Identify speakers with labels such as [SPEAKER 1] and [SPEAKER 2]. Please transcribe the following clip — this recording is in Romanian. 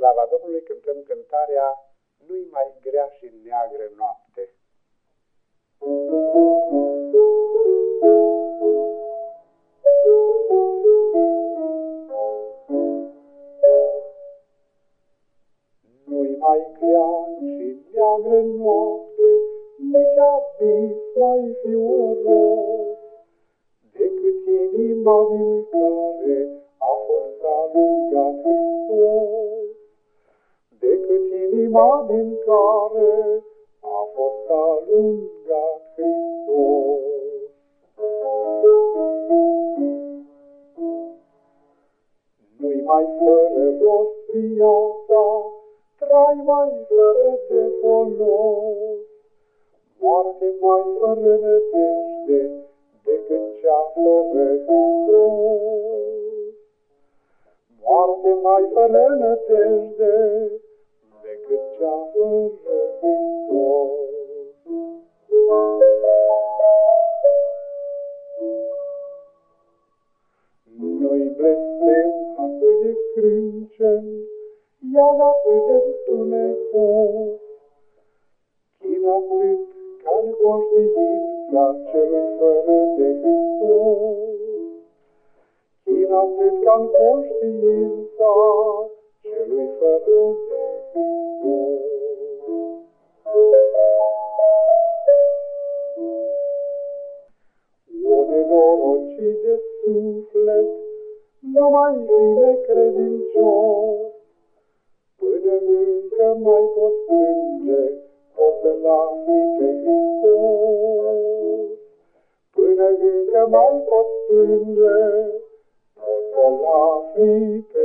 [SPEAKER 1] slava Domnului cântăm cântarea Nu-i mai grea și neagră noapte. Nu-i mai grea și neagră noapte, nici abis mai fioros, decât inima din inima din care a fost alungat Hristos. Nu-i mai fără rost viața, trai mai fără de folos, moarte mai fără nădejde decât cea fără Hristos. Moarte mai fără nădejde Noi blestem atât de crâncen, iar atât de tunecos, chin atât ca-n conștiința celui fără de Hristos. Chin atât ca-n conștiința celui fără de suflet, nu mai fi necredincios. Până încă mai pot plânge, pot să-L afli pe Hristos. Până încă mai pot plânge, pot să-L afli pe